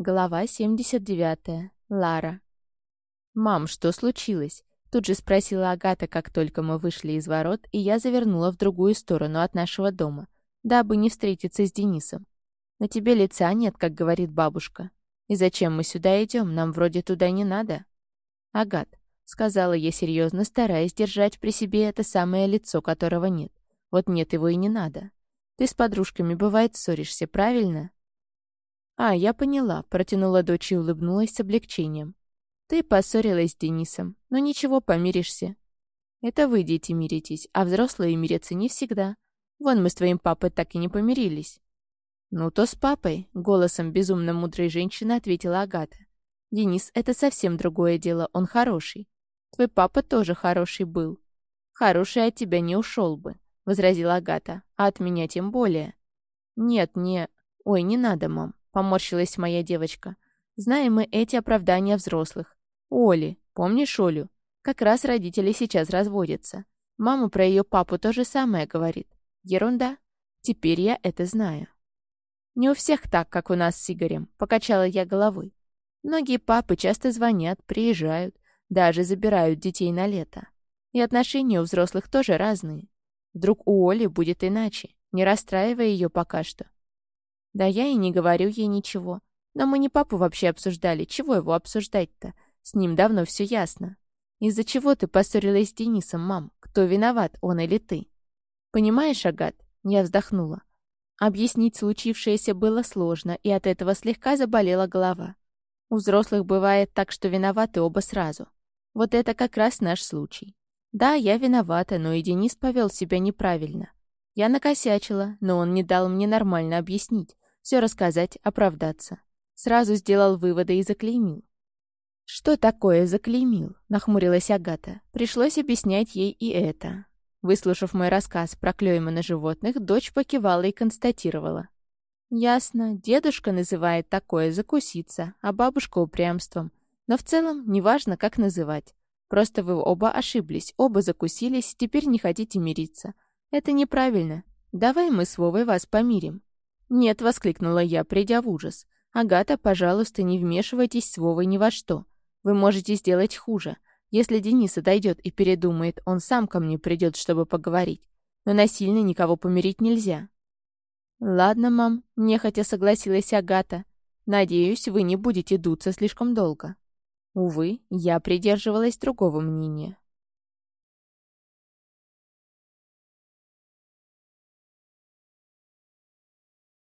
Глава 79. Лара. «Мам, что случилось?» Тут же спросила Агата, как только мы вышли из ворот, и я завернула в другую сторону от нашего дома, дабы не встретиться с Денисом. «На тебе лица нет, как говорит бабушка. И зачем мы сюда идем? Нам вроде туда не надо». «Агат», — сказала я серьезно, стараясь держать при себе это самое лицо, которого нет. Вот нет его и не надо. Ты с подружками, бывает, ссоришься, правильно?» «А, я поняла», — протянула дочь и улыбнулась с облегчением. «Ты поссорилась с Денисом, но ничего, помиришься. Это вы, дети, миритесь, а взрослые мирятся не всегда. Вон мы с твоим папой так и не помирились». «Ну, то с папой», — голосом безумно мудрой женщины ответила Агата. «Денис, это совсем другое дело, он хороший. Твой папа тоже хороший был. Хороший от тебя не ушел бы», — возразила Агата, — «а от меня тем более». «Нет, не... Ой, не надо, мам. — поморщилась моя девочка. «Знаем мы эти оправдания взрослых. Оли, помнишь Олю? Как раз родители сейчас разводятся. Мама про ее папу то же самое говорит. Ерунда. Теперь я это знаю». «Не у всех так, как у нас с Игорем», — покачала я головой. «Многие папы часто звонят, приезжают, даже забирают детей на лето. И отношения у взрослых тоже разные. Вдруг у Оли будет иначе, не расстраивая ее пока что. Да я и не говорю ей ничего. Но мы не папу вообще обсуждали. Чего его обсуждать-то? С ним давно все ясно. Из-за чего ты поссорилась с Денисом, мам? Кто виноват, он или ты? Понимаешь, Агат? Я вздохнула. Объяснить случившееся было сложно, и от этого слегка заболела голова. У взрослых бывает так, что виноваты оба сразу. Вот это как раз наш случай. Да, я виновата, но и Денис повел себя неправильно. Я накосячила, но он не дал мне нормально объяснить, все рассказать, оправдаться. Сразу сделал выводы и заклеймил. «Что такое заклеймил?» — нахмурилась Агата. Пришлось объяснять ей и это. Выслушав мой рассказ про клейма на животных, дочь покивала и констатировала. «Ясно. Дедушка называет такое закуситься, а бабушка упрямством. Но в целом неважно, как называть. Просто вы оба ошиблись, оба закусились, теперь не хотите мириться. «Это неправильно. Давай мы с Вовой вас помирим». «Нет», — воскликнула я, придя в ужас. «Агата, пожалуйста, не вмешивайтесь с Вовой ни во что. Вы можете сделать хуже. Если Денис отойдет и передумает, он сам ко мне придет, чтобы поговорить. Но насильно никого помирить нельзя». «Ладно, мам», — нехотя согласилась Агата. «Надеюсь, вы не будете дуться слишком долго». Увы, я придерживалась другого мнения.